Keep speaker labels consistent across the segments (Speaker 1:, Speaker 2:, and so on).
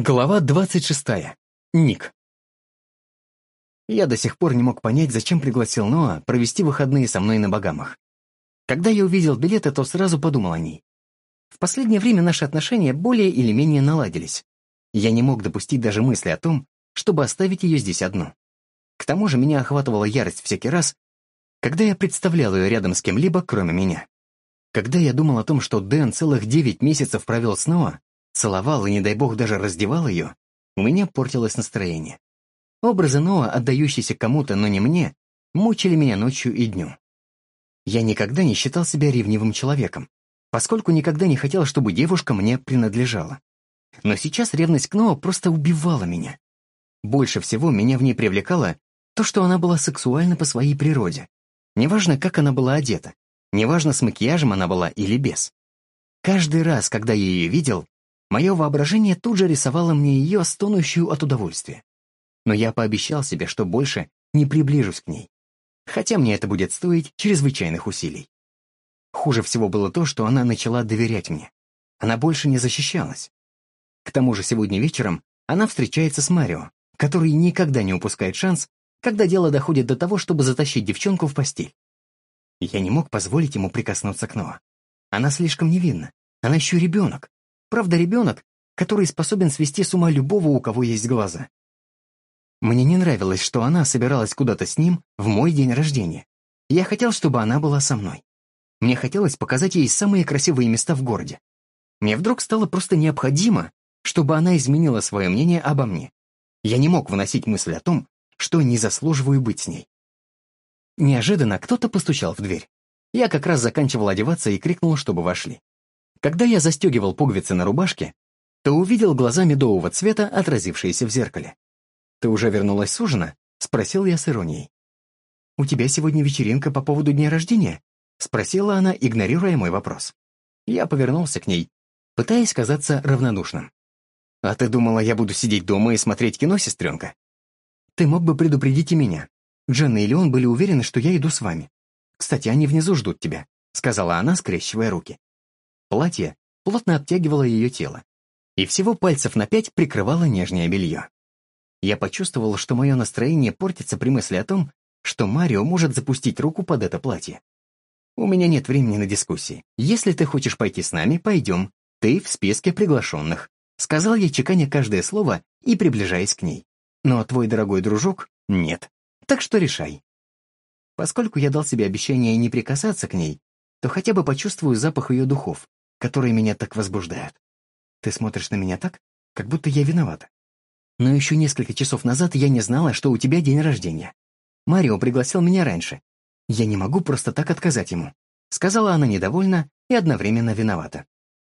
Speaker 1: Глава 26. Ник. Я до сих пор не мог понять, зачем пригласил Ноа провести выходные со мной на Багамах. Когда я увидел билеты, то сразу подумал о ней. В последнее время наши отношения более или менее наладились. Я не мог допустить даже мысли о том, чтобы оставить ее здесь одну. К тому же меня охватывала ярость всякий раз, когда я представлял ее рядом с кем-либо, кроме меня. Когда я думал о том, что Дэн целых девять месяцев провел с Ноа, целовал и, не дай бог, даже раздевал ее, у меня портилось настроение. Образы Ноа, отдающиеся кому-то, но не мне, мучили меня ночью и днем. Я никогда не считал себя ревнивым человеком, поскольку никогда не хотел, чтобы девушка мне принадлежала. Но сейчас ревность к Ноа просто убивала меня. Больше всего меня в ней привлекало то, что она была сексуальна по своей природе. Неважно, как она была одета, неважно, с макияжем она была или без. Каждый раз, когда я ее видел, Мое воображение тут же рисовало мне ее стонущую от удовольствия. Но я пообещал себе, что больше не приближусь к ней. Хотя мне это будет стоить чрезвычайных усилий. Хуже всего было то, что она начала доверять мне. Она больше не защищалась. К тому же сегодня вечером она встречается с Марио, который никогда не упускает шанс, когда дело доходит до того, чтобы затащить девчонку в постель. Я не мог позволить ему прикоснуться к Ноа. Она слишком невинна. Она еще ребенок. Правда, ребенок, который способен свести с ума любого, у кого есть глаза. Мне не нравилось, что она собиралась куда-то с ним в мой день рождения. Я хотел, чтобы она была со мной. Мне хотелось показать ей самые красивые места в городе. Мне вдруг стало просто необходимо, чтобы она изменила свое мнение обо мне. Я не мог выносить мысль о том, что не заслуживаю быть с ней. Неожиданно кто-то постучал в дверь. Я как раз заканчивал одеваться и крикнул, чтобы вошли. Когда я застегивал пуговицы на рубашке, то увидел глаза медового цвета, отразившиеся в зеркале. «Ты уже вернулась с ужина?» — спросил я с иронией. «У тебя сегодня вечеринка по поводу дня рождения?» — спросила она, игнорируя мой вопрос. Я повернулся к ней, пытаясь казаться равнодушным. «А ты думала, я буду сидеть дома и смотреть кино, сестренка?» «Ты мог бы предупредить и меня. Дженна и Леон были уверены, что я иду с вами. Кстати, они внизу ждут тебя», — сказала она, скрещивая руки. Платье плотно обтягивало ее тело, и всего пальцев на пять прикрывало нежнее белье. Я почувствовал, что мое настроение портится при мысли о том, что Марио может запустить руку под это платье. У меня нет времени на дискуссии. Если ты хочешь пойти с нами, пойдем. Ты в списке приглашенных. Сказал я, чеканя каждое слово и приближаясь к ней. Но твой дорогой дружок — нет. Так что решай. Поскольку я дал себе обещание не прикасаться к ней, то хотя бы почувствую запах ее духов, которые меня так возбуждают. Ты смотришь на меня так, как будто я виновата. Но еще несколько часов назад я не знала, что у тебя день рождения. Марио пригласил меня раньше. Я не могу просто так отказать ему. Сказала она недовольно и одновременно виновата.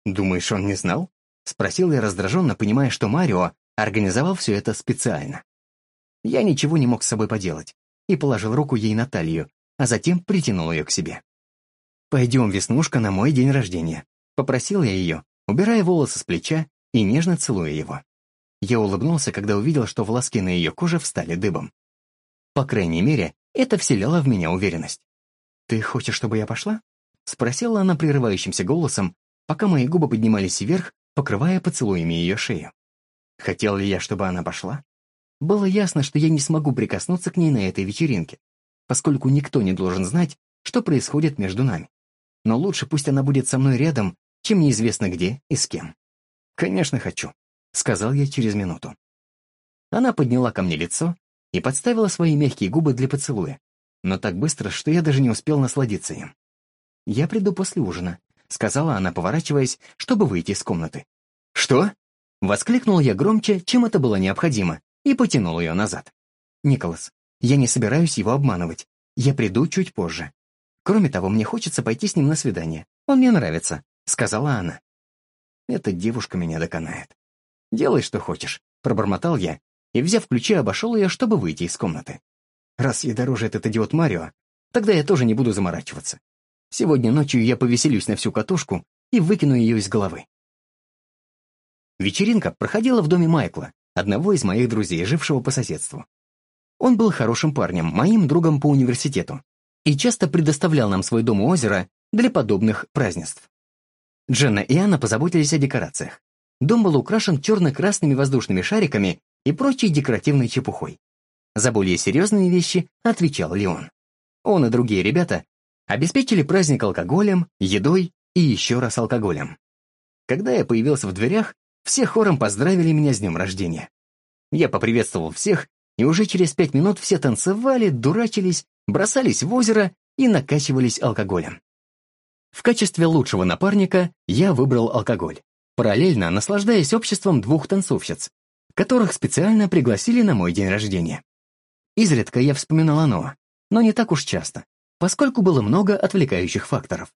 Speaker 1: «Думаешь, он не знал?» Спросил я раздраженно, понимая, что Марио организовал все это специально. Я ничего не мог с собой поделать и положил руку ей на талию, а затем притянул ее к себе. «Пойдем, Веснушка, на мой день рождения. Попросил я ее, убирая волосы с плеча и нежно целуя его. Я улыбнулся, когда увидел, что волоски на ее коже встали дыбом. По крайней мере, это вселяло в меня уверенность. «Ты хочешь, чтобы я пошла?» — спросила она прерывающимся голосом, пока мои губы поднимались вверх, покрывая поцелуями ее шею. Хотел ли я, чтобы она пошла? Было ясно, что я не смогу прикоснуться к ней на этой вечеринке, поскольку никто не должен знать, что происходит между нами. Но лучше пусть она будет со мной рядом, чем неизвестно где и с кем. «Конечно, хочу», — сказал я через минуту. Она подняла ко мне лицо и подставила свои мягкие губы для поцелуя, но так быстро, что я даже не успел насладиться им. «Я приду после ужина», — сказала она, поворачиваясь, чтобы выйти из комнаты. «Что?» — воскликнул я громче, чем это было необходимо, и потянул ее назад. «Николас, я не собираюсь его обманывать. Я приду чуть позже. Кроме того, мне хочется пойти с ним на свидание. Он мне нравится. — сказала она. «Эта девушка меня доконает. Делай, что хочешь», — пробормотал я, и, взяв ключи, обошел ее, чтобы выйти из комнаты. «Раз ей дороже этот идиот Марио, тогда я тоже не буду заморачиваться. Сегодня ночью я повеселюсь на всю катушку и выкину ее из головы». Вечеринка проходила в доме Майкла, одного из моих друзей, жившего по соседству. Он был хорошим парнем, моим другом по университету, и часто предоставлял нам свой дом у озера для подобных празднеств. Дженна и Анна позаботились о декорациях. дом был украшен черно-красными воздушными шариками и прочей декоративной чепухой. За более серьезные вещи отвечал Леон. Он и другие ребята обеспечили праздник алкоголем, едой и еще раз алкоголем. Когда я появился в дверях, все хором поздравили меня с днем рождения. Я поприветствовал всех, и уже через пять минут все танцевали, дурачились, бросались в озеро и накачивались алкоголем. В качестве лучшего напарника я выбрал алкоголь, параллельно наслаждаясь обществом двух танцовщиц, которых специально пригласили на мой день рождения. Изредка я вспоминал оно, но не так уж часто, поскольку было много отвлекающих факторов.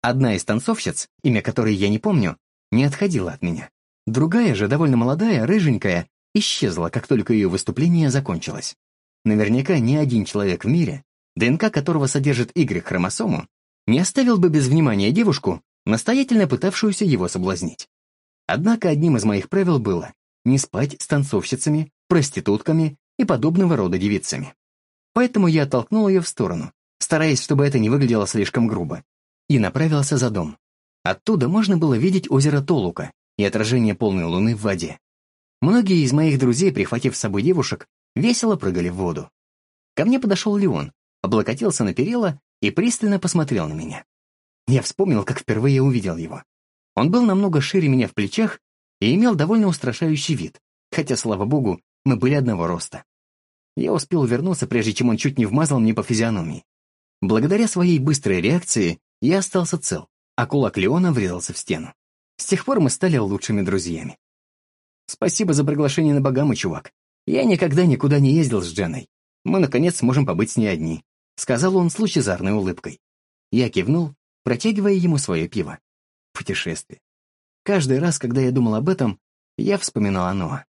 Speaker 1: Одна из танцовщиц, имя которой я не помню, не отходила от меня. Другая же, довольно молодая, рыженькая, исчезла, как только ее выступление закончилось. Наверняка ни один человек в мире, ДНК которого содержит Y-хромосому, не оставил бы без внимания девушку, настоятельно пытавшуюся его соблазнить. Однако одним из моих правил было не спать с танцовщицами, проститутками и подобного рода девицами. Поэтому я оттолкнул ее в сторону, стараясь, чтобы это не выглядело слишком грубо, и направился за дом. Оттуда можно было видеть озеро Толука и отражение полной луны в воде. Многие из моих друзей, прихватив с собой девушек, весело прыгали в воду. Ко мне подошел Леон, облокотился на перила и пристально посмотрел на меня. Я вспомнил, как впервые увидел его. Он был намного шире меня в плечах и имел довольно устрашающий вид, хотя, слава богу, мы были одного роста. Я успел вернуться, прежде чем он чуть не вмазал мне по физиономии. Благодаря своей быстрой реакции я остался цел, а кулак Леона врезался в стену. С тех пор мы стали лучшими друзьями. Спасибо за приглашение на Багамы, чувак. Я никогда никуда не ездил с Дженой. Мы, наконец, сможем побыть с ней одни», — сказал он с лучезарной улыбкой. Я кивнул, протягивая ему свое пиво. Путешествие. Каждый раз, когда я думал об этом, я вспоминал о Ноа.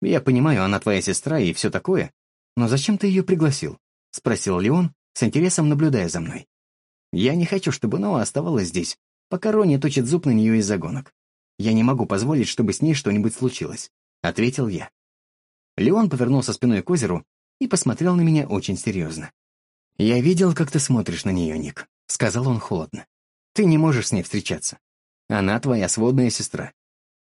Speaker 1: «Я понимаю, она твоя сестра и все такое, «Но зачем ты ее пригласил?» — спросил Леон, с интересом наблюдая за мной. «Я не хочу, чтобы Ноа оставалась здесь, пока Рони точит зуб на нее из загонок. Я не могу позволить, чтобы с ней что-нибудь случилось», — ответил я. Леон повернулся спиной к озеру и посмотрел на меня очень серьезно. «Я видел, как ты смотришь на нее, Ник», — сказал он холодно. «Ты не можешь с ней встречаться. Она твоя сводная сестра.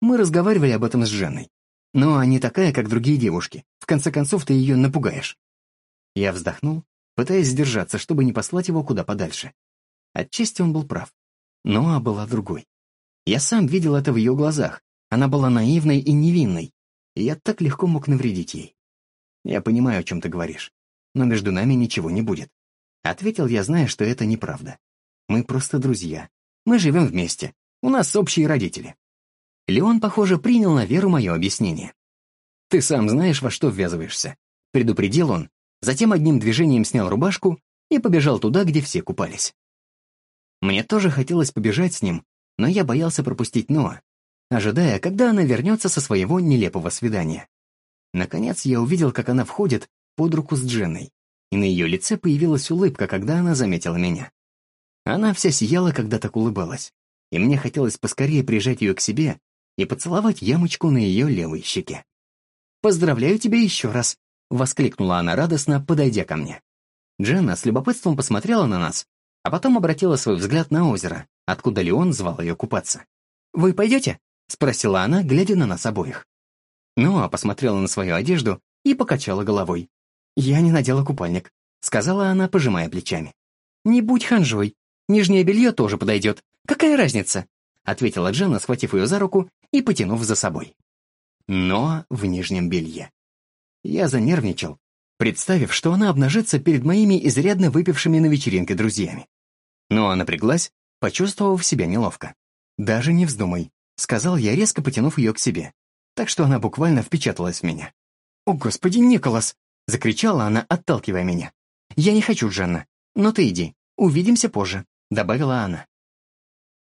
Speaker 1: Мы разговаривали об этом с Женой. Но она не такая, как другие девушки. В конце концов, ты ее напугаешь. Я вздохнул, пытаясь сдержаться, чтобы не послать его куда подальше. Отчасти он был прав. Но была другой. Я сам видел это в ее глазах. Она была наивной и невинной, и я так легко мог навредить ей. «Я понимаю, о чем ты говоришь, но между нами ничего не будет». Ответил я, зная, что это неправда. Мы просто друзья. Мы живем вместе. У нас общие родители. Леон, похоже, принял на веру мое объяснение. «Ты сам знаешь, во что ввязываешься», — предупредил он, затем одним движением снял рубашку и побежал туда, где все купались. Мне тоже хотелось побежать с ним, но я боялся пропустить Ноа, ожидая, когда она вернется со своего нелепого свидания. Наконец я увидел, как она входит под руку с Дженной, и на ее лице появилась улыбка, когда она заметила меня. Она вся сияла, когда так улыбалась, и мне хотелось поскорее прижать ее к себе и поцеловать ямочку на ее левой щеке. «Поздравляю тебя еще раз!» — воскликнула она радостно, подойдя ко мне. Дженна с любопытством посмотрела на нас, а потом обратила свой взгляд на озеро, откуда Леон звал ее купаться. «Вы пойдете?» — спросила она, глядя на нас обоих. Ноа посмотрела на свою одежду и покачала головой. «Я не надела купальник», — сказала она, пожимая плечами. «Не будь ханжой. Нижнее белье тоже подойдет. Какая разница?» — ответила Дженна, схватив ее за руку и потянув за собой. Но в нижнем белье. Я занервничал, представив, что она обнажится перед моими изрядно выпившими на вечеринке друзьями. Но она напряглась, почувствовав себя неловко. «Даже не вздумай», — сказал я, резко потянув ее к себе, так что она буквально впечаталась в меня. «О, господи, Николас!» — закричала она, отталкивая меня. «Я не хочу, Дженна, но ты иди, увидимся позже», — добавила она.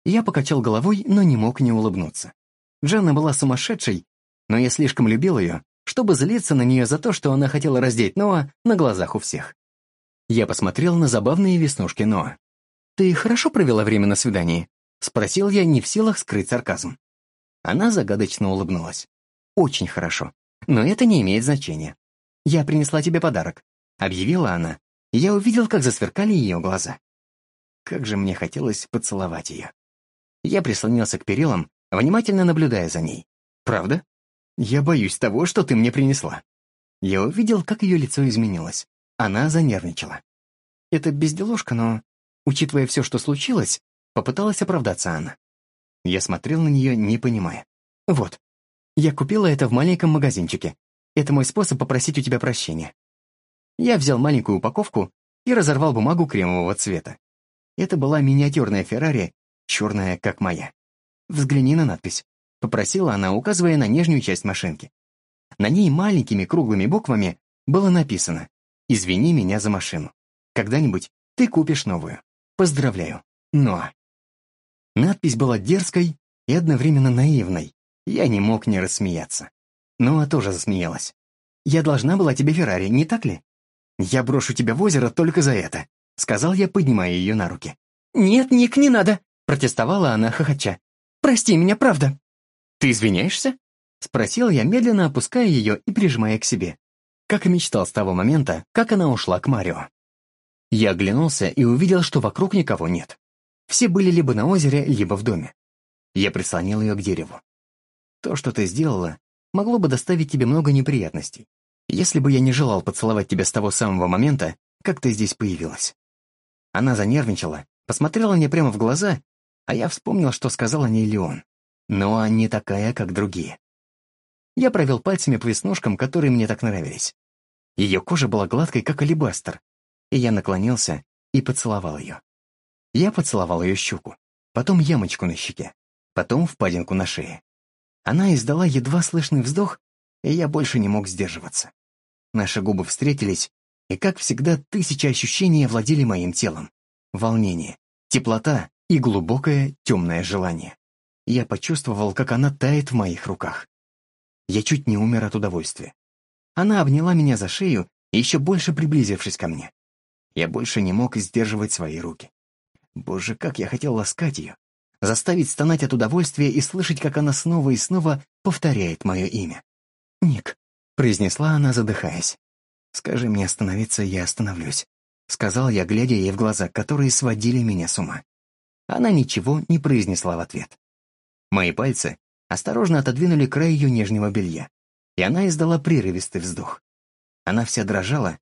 Speaker 1: Я покачал головой, но не мог не улыбнуться. Джанна была сумасшедшей, но я слишком любил ее, чтобы злиться на нее за то, что она хотела раздеть Ноа на глазах у всех. Я посмотрел на забавные веснушки Ноа. «Ты хорошо провела время на свидании?» — спросил я, не в силах скрыть сарказм. Она загадочно улыбнулась. «Очень хорошо, но это не имеет значения. Я принесла тебе подарок», — объявила она, я увидел, как засверкали ее глаза. Как же мне хотелось поцеловать ее. Я прислонился к перилам внимательно наблюдая за ней. «Правда? Я боюсь того, что ты мне принесла». Я увидел, как ее лицо изменилось. Она занервничала. «Это безделушка, но, учитывая все, что случилось, попыталась оправдаться она. Я смотрел на нее, не понимая. «Вот, я купила это в маленьком магазинчике. Это мой способ попросить у тебя прощения». Я взял маленькую упаковку и разорвал бумагу кремового цвета. Это была миниатюрная Феррари, черная, как моя. «Взгляни на надпись», — попросила она, указывая на нижнюю часть машинки. На ней маленькими круглыми буквами было написано «Извини меня за машину. Когда-нибудь ты купишь новую. Поздравляю, Ноа». Надпись была дерзкой и одновременно наивной. Я не мог не рассмеяться. Ноа тоже засмеялась. «Я должна была тебе Феррари, не так ли?» «Я брошу тебя в озеро только за это», — сказал я, поднимая ее на руки. «Нет, Ник, не надо», — протестовала она, хохоча. «Прости меня, правда». «Ты извиняешься?» — спросил я, медленно опуская ее и прижимая к себе. Как и мечтал с того момента, как она ушла к Марио. Я оглянулся и увидел, что вокруг никого нет. Все были либо на озере, либо в доме. Я прислонил ее к дереву. То, что ты сделала, могло бы доставить тебе много неприятностей, если бы я не желал поцеловать тебя с того самого момента, как ты здесь появилась. Она занервничала, посмотрела мне прямо в глаза, а я вспомнил, что сказал о ней Леон. Но не такая, как другие. Я провел пальцами по веснушкам, которые мне так нравились. Ее кожа была гладкой, как алебастр, и я наклонился и поцеловал ее. Я поцеловал ее щеку, потом ямочку на щеке, потом впадинку на шее. Она издала едва слышный вздох, и я больше не мог сдерживаться. Наши губы встретились, и, как всегда, тысячи ощущений овладели моим телом. Волнение, теплота и глубокое темное желание. Я почувствовал, как она тает в моих руках. Я чуть не умер от удовольствия. Она обняла меня за шею, еще больше приблизившись ко мне. Я больше не мог сдерживать свои руки. Боже, как я хотел ласкать ее, заставить стонать от удовольствия и слышать, как она снова и снова повторяет мое имя. «Ник», произнесла она, задыхаясь. «Скажи мне остановиться, я остановлюсь», — сказал я, глядя ей в глаза, которые сводили меня с ума. Она ничего не произнесла в ответ. Мои пальцы осторожно отодвинули край ее нижнего белья, и она издала прерывистый вздох. Она вся дрожала,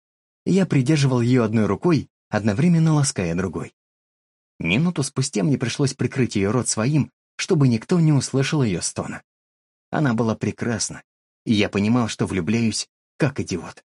Speaker 1: и я придерживал ее одной рукой, одновременно лаская другой. Минуту спустя мне пришлось прикрыть ее рот своим, чтобы никто не услышал ее стона. Она была прекрасна, и я понимал, что влюбляюсь, как идиот.